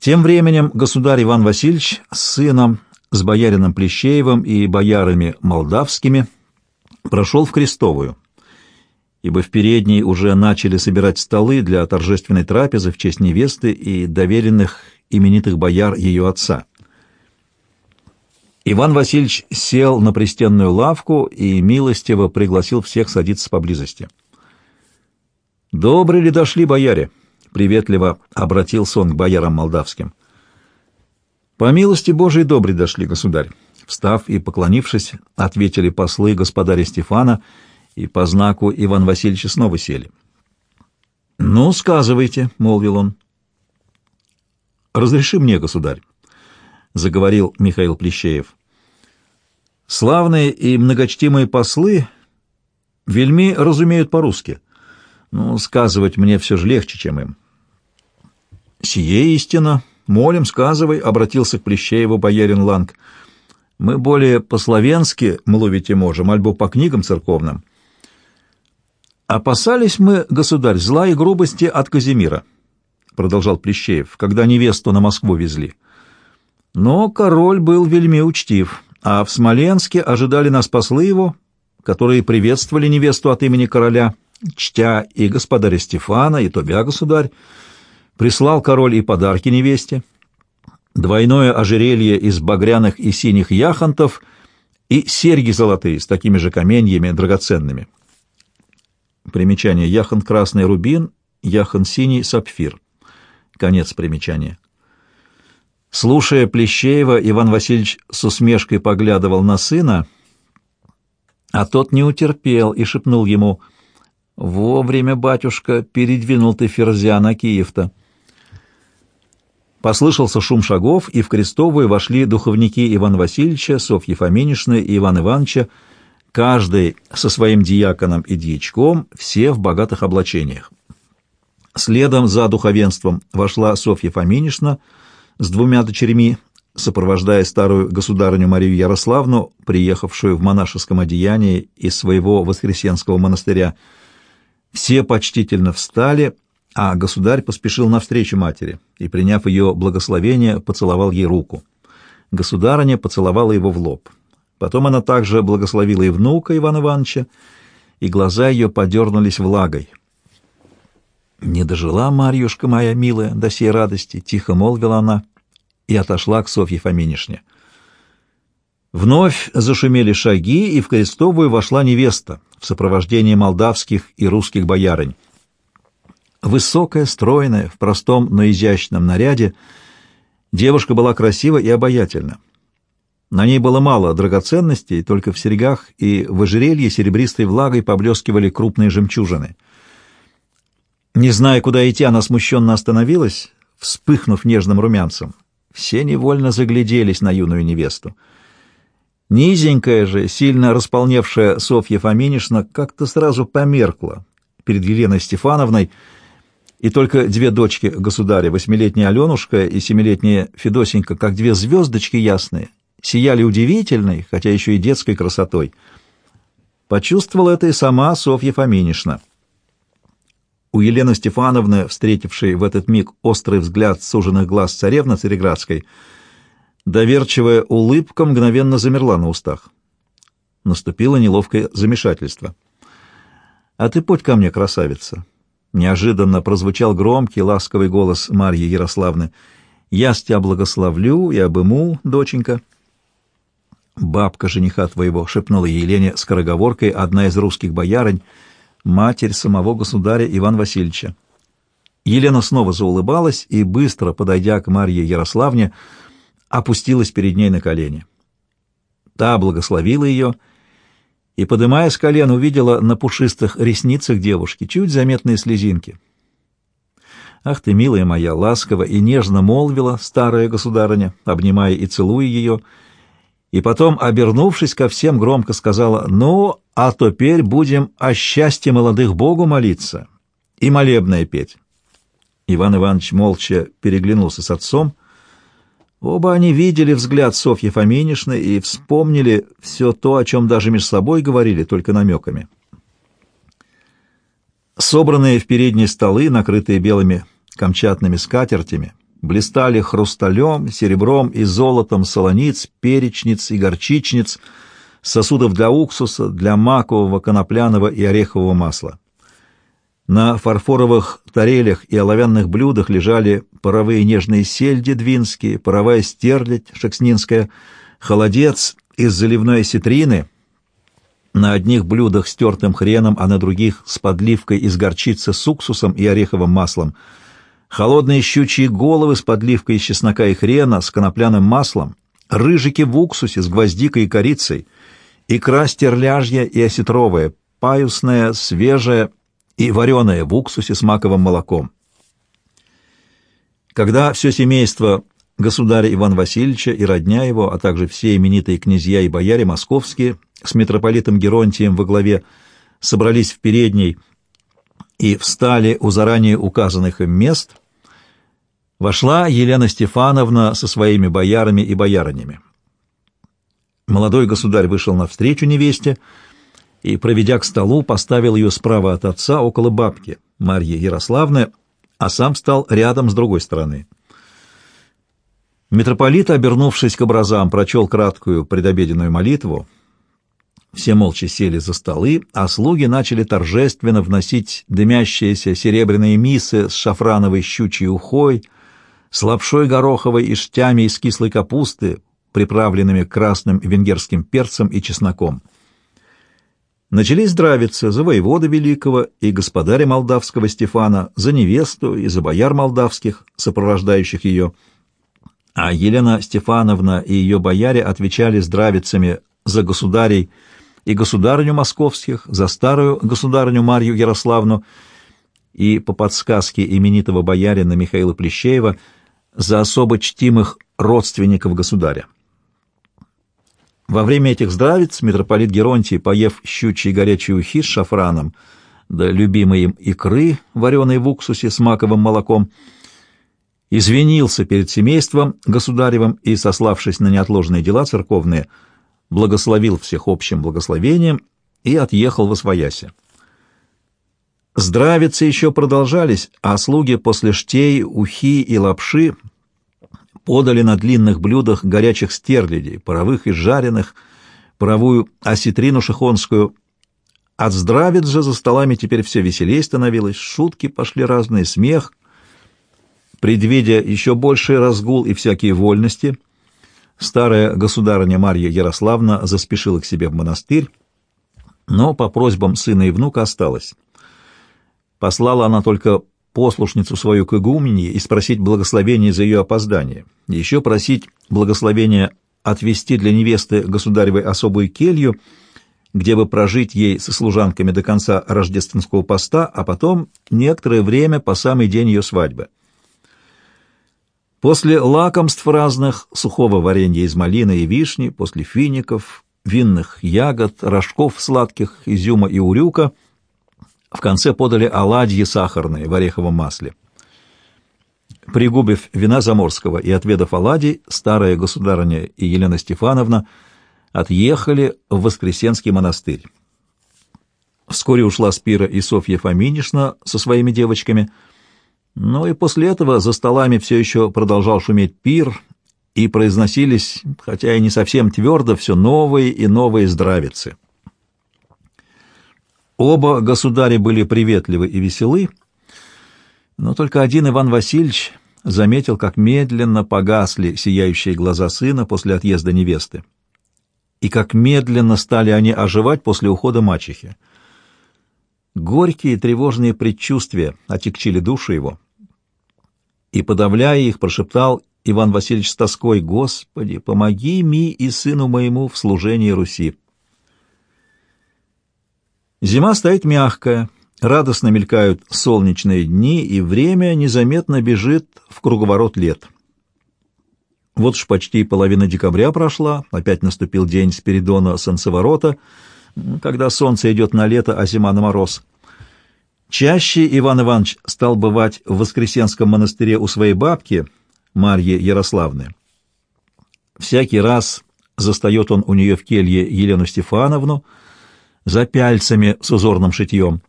Тем временем государь Иван Васильевич с сыном, с боярином Плещеевым и боярами молдавскими прошел в Крестовую, ибо в передней уже начали собирать столы для торжественной трапезы в честь невесты и доверенных именитых бояр ее отца. Иван Васильевич сел на пристенную лавку и милостиво пригласил всех садиться поблизости. «Добры ли дошли бояре?» — приветливо обратился он к боярам молдавским. «По милости Божией добрый дошли, государь!» Встав и поклонившись, ответили послы господаря Стефана и по знаку Иван Васильевича снова сели. «Ну, сказывайте», — молвил он. «Разреши мне, государь», — заговорил Михаил Плещеев. «Славные и многочтимые послы вельми разумеют по-русски». Ну, сказывать мне все же легче, чем им. «Сие истина. Молим, сказывай», — обратился к Плещееву боярин Ланг. «Мы более по-словенски мловите можем, альбо по книгам церковным». «Опасались мы, государь, зла и грубости от Казимира», — продолжал Плещеев, — «когда невесту на Москву везли. Но король был вельми учтив, а в Смоленске ожидали нас послы его, которые приветствовали невесту от имени короля» чтя и господаря Стефана, и тобя, государь, прислал король и подарки невесте, двойное ожерелье из багряных и синих яхонтов и серьги золотые с такими же каменьями драгоценными. Примечание. Яхонт красный рубин, яхонт синий сапфир. Конец примечания. Слушая Плещеева, Иван Васильевич с усмешкой поглядывал на сына, а тот не утерпел и шепнул ему — Вовремя, батюшка, передвинул ты ферзя на Киев-то. Послышался шум шагов, и в крестовую вошли духовники Ивана Васильевича, Софьи Фоминишны и Ивана Ивановича, каждый со своим диаконом и дьячком, все в богатых облачениях. Следом за духовенством вошла Софья Фоминишна с двумя дочерьми, сопровождая старую государыню Марию Ярославну, приехавшую в монашеском одеянии из своего Воскресенского монастыря, все почтительно встали, а государь поспешил навстречу матери и, приняв ее благословение, поцеловал ей руку. Государыня поцеловала его в лоб. Потом она также благословила и внука Ивана Ивановича, и глаза ее подернулись влагой. «Не дожила Марьюшка моя милая до сей радости», — тихо молвила она и отошла к Софье Фоминишне. Вновь зашумели шаги, и в крестовую вошла невеста в сопровождении молдавских и русских боярынь. Высокая, стройная, в простом, но изящном наряде, девушка была красива и обаятельна. На ней было мало драгоценностей, только в серьгах и в ожерелье серебристой влагой поблескивали крупные жемчужины. Не зная, куда идти, она смущенно остановилась, вспыхнув нежным румянцем. Все невольно загляделись на юную невесту. Низенькая же, сильно располневшая Софья Фоминишна как-то сразу померкла перед Еленой Стефановной, и только две дочки государя, восьмилетняя Аленушка и семилетняя Федосенька, как две звездочки ясные, сияли удивительной, хотя еще и детской красотой. Почувствовала это и сама Софья Фоминишна. У Елены Стефановны, встретившей в этот миг острый взгляд суженных глаз царевны Цареградской, — Доверчивая улыбка мгновенно замерла на устах. Наступило неловкое замешательство. «А ты подь ко мне, красавица!» Неожиданно прозвучал громкий, ласковый голос Марьи Ярославны. «Я с тебя благословлю и обыму, доченька». «Бабка жениха твоего», — шепнула Елене скороговоркой одна из русских боярынь, матерь самого государя Ивана Васильевича. Елена снова заулыбалась и, быстро подойдя к Марье Ярославне, — опустилась перед ней на колени. Та благословила ее подымая с колен, увидела на пушистых ресницах девушки чуть заметные слезинки. «Ах ты, милая моя!» — ласково и нежно молвила старая государыня, обнимая и целуя ее, и потом, обернувшись ко всем, громко сказала, «Ну, а теперь будем о счастье молодых Богу молиться и молебное петь». Иван Иванович молча переглянулся с отцом, Оба они видели взгляд Софьи Фоминишны и вспомнили все то, о чем даже между собой говорили, только намеками. Собранные в передние столы, накрытые белыми камчатными скатертями, блистали хрусталем, серебром и золотом солониц, перечниц и горчичниц, сосудов для уксуса, для макового, конопляного и орехового масла. На фарфоровых тарелях и оловянных блюдах лежали паровые нежные сельди двинские, паровая стерлядь шекснинская, холодец из заливной осетрины, на одних блюдах с тертым хреном, а на других с подливкой из горчицы с уксусом и ореховым маслом, холодные щучьи головы с подливкой из чеснока и хрена с конопляным маслом, рыжики в уксусе с гвоздикой и корицей, икра стерляжья и осетровая, паюсная, свежая и вареная в уксусе с маковым молоком. Когда все семейство государя Ивана Васильевича и родня его, а также все именитые князья и бояре московские с митрополитом Геронтием во главе собрались в передней и встали у заранее указанных им мест, вошла Елена Стефановна со своими боярами и боярынями. Молодой государь вышел навстречу невесте и, проведя к столу, поставил ее справа от отца около бабки, Марьи Ярославны, а сам стал рядом с другой стороны. Митрополит, обернувшись к образам, прочел краткую предобеденную молитву. Все молча сели за столы, а слуги начали торжественно вносить дымящиеся серебряные мисы с шафрановой щучьей ухой, с лапшой гороховой и штями из кислой капусты, приправленными красным венгерским перцем и чесноком. Начались здравицы за воевода великого и господаря молдавского Стефана, за невесту и за бояр молдавских, сопровождающих ее. А Елена Стефановна и ее бояре отвечали здравицами за государей и государыню московских, за старую государыню Марью Ярославну и, по подсказке именитого боярина Михаила Плещеева, за особо чтимых родственников государя. Во время этих здравиц митрополит Геронтий, поев щучьей горячей ухи с шафраном, да любимой им икры, вареной в уксусе с маковым молоком, извинился перед семейством государевым и, сославшись на неотложные дела церковные, благословил всех общим благословением и отъехал во свояси. Здравицы еще продолжались, а слуги после штей, ухи и лапши подали на длинных блюдах горячих стерлядей, паровых и жареных, паровую осетрину шихонскую. От здравиц же за столами теперь все веселей становилось, шутки пошли разные, смех. Предвидя еще больший разгул и всякие вольности, старая государыня Марья Ярославна заспешила к себе в монастырь, но по просьбам сына и внука осталась. Послала она только послушницу свою к игумене и спросить благословения за ее опоздание, еще просить благословения отвести для невесты государевой особую келью, где бы прожить ей со служанками до конца рождественского поста, а потом некоторое время по самый день ее свадьбы. После лакомств разных, сухого варенья из малины и вишни, после фиников, винных ягод, рожков сладких, изюма и урюка — в конце подали оладьи сахарные в ореховом масле. Пригубив вина заморского и отведав оладий, старая государыня и Елена Стефановна отъехали в Воскресенский монастырь. Вскоре ушла Спира и Софья Фоминишна со своими девочками, но и после этого за столами все еще продолжал шуметь пир, и произносились, хотя и не совсем твердо, все новые и новые здравицы. Оба государя были приветливы и веселы, но только один Иван Васильевич заметил, как медленно погасли сияющие глаза сына после отъезда невесты, и как медленно стали они оживать после ухода мачехи. Горькие тревожные предчувствия отекчили душу его, и, подавляя их, прошептал Иван Васильевич с тоской, «Господи, помоги ми и сыну моему в служении Руси». Зима стоит мягкая, радостно мелькают солнечные дни, и время незаметно бежит в круговорот лет. Вот уж почти половина декабря прошла, опять наступил день Спиридона Солнцеворота, когда солнце идет на лето, а зима на мороз. Чаще Иван Иванович стал бывать в Воскресенском монастыре у своей бабки, Марьи Ярославны. Всякий раз застает он у нее в келье Елену Стефановну, за пяльцами с узорным шитьем.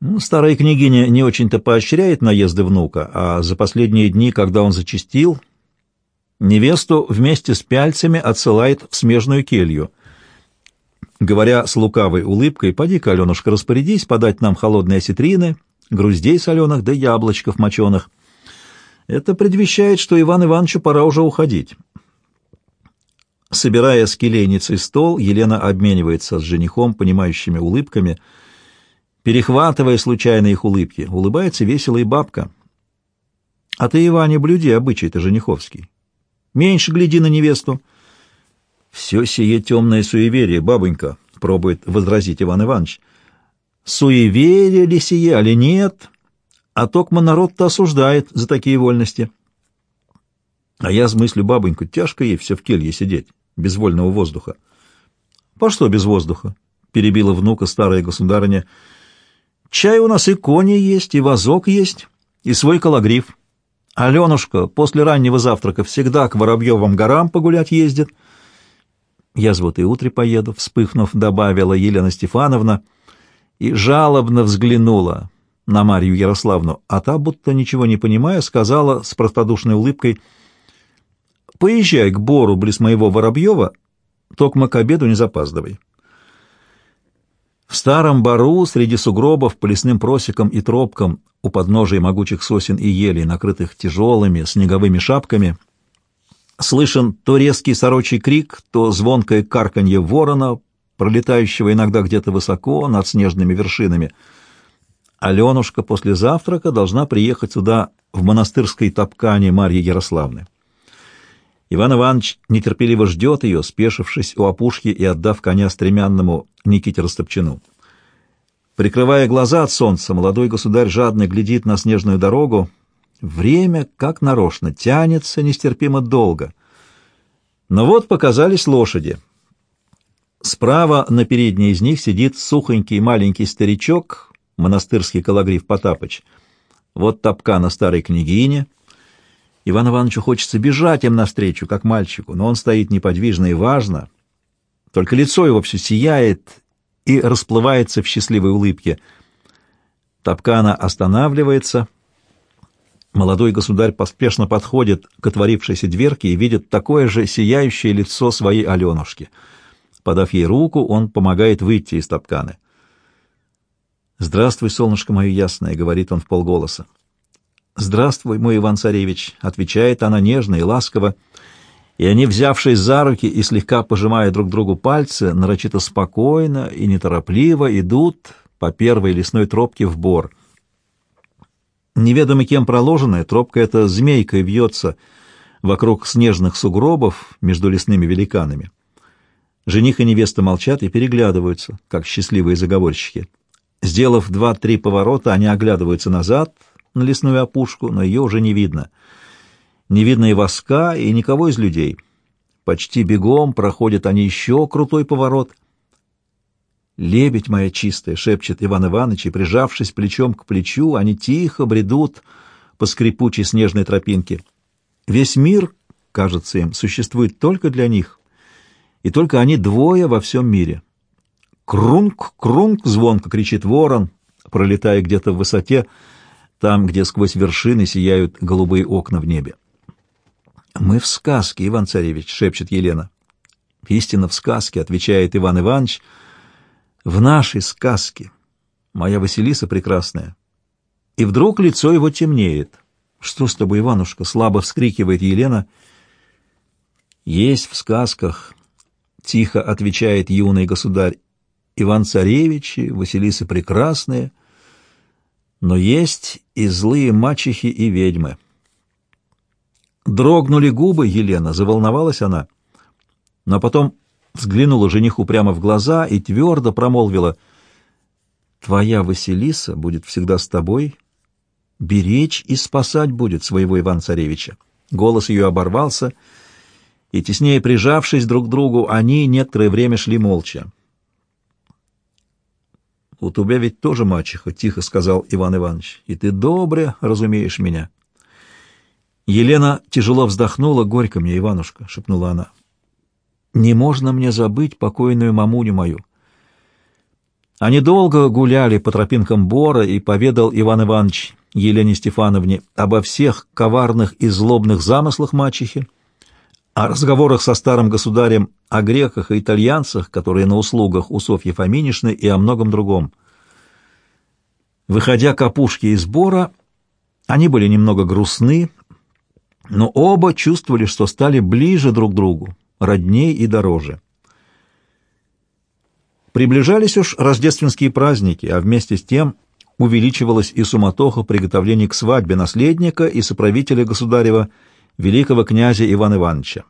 Ну, старая княгиня не очень-то поощряет наезды внука, а за последние дни, когда он зачастил, невесту вместе с пяльцами отсылает в смежную келью. Говоря с лукавой улыбкой, «Поди-ка, Аленушка, распорядись подать нам холодные осетрины, груздей соленых да яблочков моченых». Это предвещает, что Иван Ивановичу пора уже уходить. Собирая с келейницей стол, Елена обменивается с женихом понимающими улыбками, перехватывая случайно их улыбки. Улыбается весело и бабка. А ты, Иване, блюди обычай-то жениховский. Меньше гляди на невесту. Все сие темное суеверие, бабонька, — пробует возразить Иван Иванович. Суеверие ли сие, али нет? А токмо народ-то осуждает за такие вольности. А я смыслю бабоньку, тяжко ей все в келье сидеть без вольного воздуха. — По что без воздуха? — перебила внука старая государыня. — Чай у нас и кони есть, и вазок есть, и свой калагриф. Аленушка после раннего завтрака всегда к Воробьевым горам погулять ездит. Я с вот и утре поеду, вспыхнув, добавила Елена Стефановна и жалобно взглянула на Марию Ярославну, а та, будто ничего не понимая, сказала с простодушной улыбкой — Поезжай к Бору близ моего Воробьева, токмо к обеду не запаздывай. В старом бару среди сугробов по лесным просекам и тропкам у подножия могучих сосен и елей, накрытых тяжелыми снеговыми шапками, слышен то резкий сорочий крик, то звонкое карканье ворона, пролетающего иногда где-то высоко над снежными вершинами. Аленушка после завтрака должна приехать сюда в монастырской топкане Марьи Ярославны. Иван Иванович нетерпеливо ждет ее, спешившись у опушки и отдав коня стремянному Никите Растопчину. Прикрывая глаза от солнца, молодой государь жадно глядит на снежную дорогу. Время, как нарочно, тянется нестерпимо долго. Но вот показались лошади. Справа на передней из них сидит сухонький маленький старичок, монастырский калагриф Потапыч. Вот топка на старой княгине — Иван Ивановичу хочется бежать им навстречу, как мальчику, но он стоит неподвижно и важно. Только лицо его все сияет и расплывается в счастливой улыбке. Топкана останавливается. Молодой государь поспешно подходит к отворившейся дверке и видит такое же сияющее лицо своей Аленушки. Подав ей руку, он помогает выйти из топканы. «Здравствуй, солнышко мое ясное», — говорит он в полголоса. «Здравствуй, мой Иван-царевич», — отвечает она нежно и ласково, и они, взявшись за руки и слегка пожимая друг другу пальцы, нарочито спокойно и неторопливо идут по первой лесной тропке в бор. Неведомо кем проложенная, тропка эта змейкой вьется вокруг снежных сугробов между лесными великанами. Жених и невеста молчат и переглядываются, как счастливые заговорщики. Сделав два-три поворота, они оглядываются назад — на лесную опушку, но ее уже не видно. Не видно и воска, и никого из людей. Почти бегом проходят они еще крутой поворот. «Лебедь моя чистая!» — шепчет Иван Иванович, и, прижавшись плечом к плечу, они тихо бредут по скрипучей снежной тропинке. Весь мир, кажется им, существует только для них, и только они двое во всем мире. «Крунг! Крунг!» — звонко кричит ворон, пролетая где-то в высоте, — там, где сквозь вершины сияют голубые окна в небе. «Мы в сказке, Иван-царевич», — шепчет Елена. «Истинно в сказке», — отвечает Иван Иванович. «В нашей сказке, моя Василиса прекрасная». И вдруг лицо его темнеет. «Что с тобой, Иванушка?» — слабо вскрикивает Елена. «Есть в сказках», — тихо отвечает юный государь. «Иван-царевичи, Василисы прекрасные» но есть и злые мачехи и ведьмы. Дрогнули губы Елена, заволновалась она, но потом взглянула жениху прямо в глаза и твердо промолвила «Твоя Василиса будет всегда с тобой, беречь и спасать будет своего Иван-Царевича». Голос ее оборвался, и, теснее прижавшись друг к другу, они некоторое время шли молча. — У тебя ведь тоже мачеха, — тихо сказал Иван Иванович, — и ты добре разумеешь меня. Елена тяжело вздохнула, горько мне, Иванушка, — шепнула она. — Не можно мне забыть покойную мамуню мою. Они долго гуляли по тропинкам Бора, и поведал Иван Иванович Елене Стефановне обо всех коварных и злобных замыслах мачехи, о разговорах со старым государем, о греках и итальянцах, которые на услугах у Софьи Фоминишны, и о многом другом. Выходя к опушке из Бора, они были немного грустны, но оба чувствовали, что стали ближе друг к другу, родней и дороже. Приближались уж рождественские праздники, а вместе с тем увеличивалась и суматоха приготовлений к свадьбе наследника и соправителя государева великого князя Ивана Ивановича.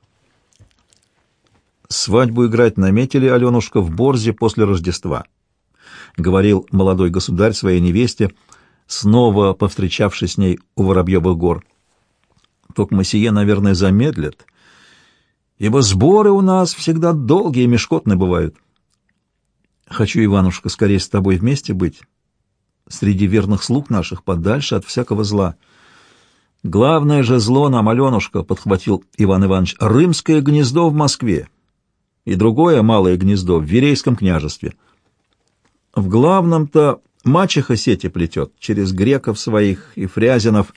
«Свадьбу играть наметили, Аленушка, в Борзе после Рождества», — говорил молодой государь своей невесте, снова повстречавшись с ней у Воробьевых гор. «Только сие, наверное, замедлят, ибо сборы у нас всегда долгие и мешкотные бывают». Хочу, Иванушка, скорее с тобой вместе быть, среди верных слуг наших, подальше от всякого зла. Главное же зло нам, Аленушка, — подхватил Иван Иванович, — рымское гнездо в Москве и другое малое гнездо в Верейском княжестве. В главном-то мачеха сети плетет, через греков своих и фрязинов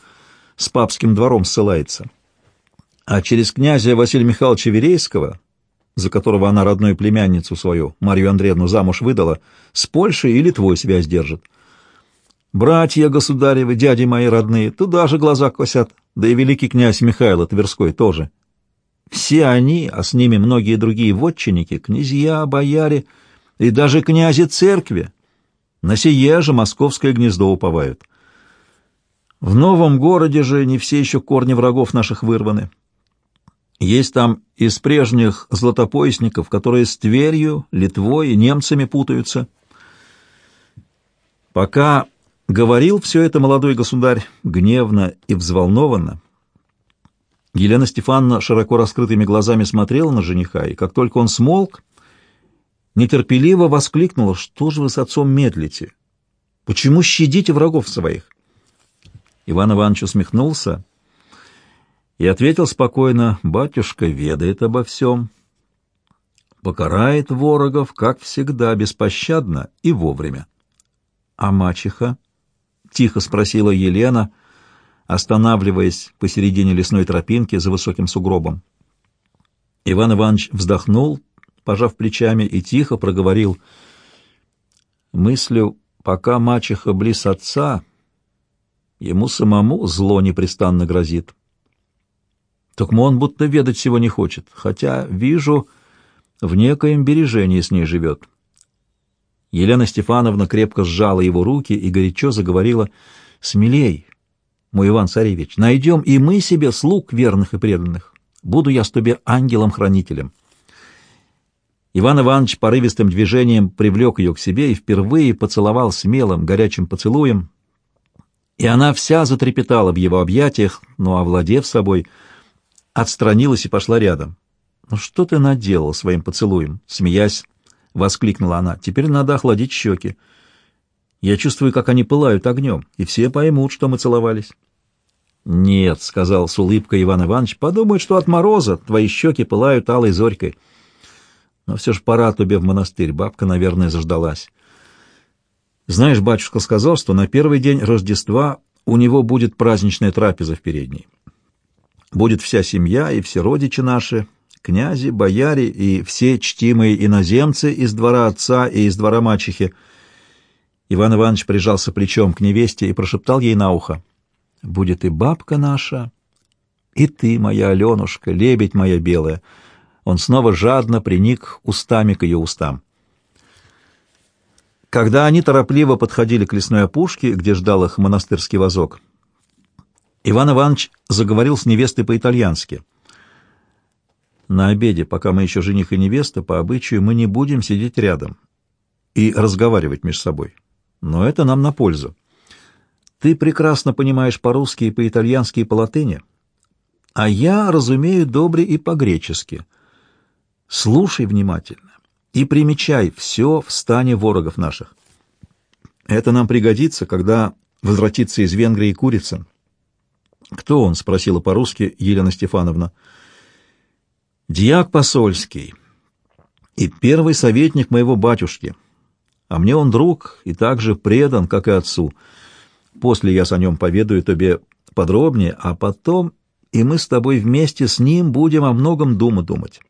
с папским двором ссылается. А через князя Василия Михайловича Верейского за которого она родную племянницу свою, Марию Андреевну, замуж выдала, с Польшей или твой связь держит. Братья государевы, дяди мои родные, туда же глаза косят, да и великий князь Михаил Тверской тоже. Все они, а с ними многие другие вотчинники, князья, бояре и даже князи церкви, на сие же московское гнездо уповают. В новом городе же не все еще корни врагов наших вырваны. Есть там из прежних златопоясников, которые с Тверью, Литвой и немцами путаются. Пока говорил все это молодой государь гневно и взволнованно, Елена Стефановна широко раскрытыми глазами смотрела на жениха, и как только он смолк, нетерпеливо воскликнула, «Что же вы с отцом медлите? Почему щадите врагов своих?» Иван Иванович усмехнулся и ответил спокойно, «Батюшка ведает обо всем, покарает ворогов, как всегда, беспощадно и вовремя». «А мачеха?» — тихо спросила Елена, останавливаясь посередине лесной тропинки за высоким сугробом. Иван Иванович вздохнул, пожав плечами, и тихо проговорил, «Мыслю, пока мачеха близ отца, ему самому зло непрестанно грозит». Так он будто ведать всего не хочет, хотя, вижу, в некоем бережении с ней живет. Елена Стефановна крепко сжала его руки и горячо заговорила «Смелей, мой Иван-царевич, найдем и мы себе слуг верных и преданных. Буду я с тебе ангелом-хранителем». Иван Иванович порывистым движением привлек ее к себе и впервые поцеловал смелым, горячим поцелуем, и она вся затрепетала в его объятиях, но, овладев собой, — отстранилась и пошла рядом. «Ну что ты наделал своим поцелуем?» Смеясь, воскликнула она. «Теперь надо охладить щеки. Я чувствую, как они пылают огнем, и все поймут, что мы целовались». «Нет», — сказал с улыбкой Иван Иванович, — «подумают, что от мороза твои щеки пылают алой зорькой. Но все же пора тебе в монастырь, бабка, наверное, заждалась». «Знаешь, батюшка сказал, что на первый день Рождества у него будет праздничная трапеза в передней. Будет вся семья и все родичи наши, князи, бояре и все чтимые иноземцы из двора отца и из двора мачехи. Иван Иванович прижался плечом к невесте и прошептал ей на ухо. «Будет и бабка наша, и ты, моя Аленушка, лебедь моя белая». Он снова жадно приник устами к ее устам. Когда они торопливо подходили к лесной опушке, где ждал их монастырский вазок, Иван Иванович заговорил с невестой по-итальянски. «На обеде, пока мы еще жених и невеста, по обычаю мы не будем сидеть рядом и разговаривать между собой. Но это нам на пользу. Ты прекрасно понимаешь по-русски и по-итальянски и по-латыни, а я разумею добре и по-гречески. Слушай внимательно и примечай все в стане ворогов наших. Это нам пригодится, когда возвратится из Венгрии Курицын. «Кто он?» — спросила по-русски Елена Стефановна. «Дьяк посольский и первый советник моего батюшки, а мне он друг и так же предан, как и отцу. После я о нем поведаю тебе подробнее, а потом и мы с тобой вместе с ним будем о многом дума думать.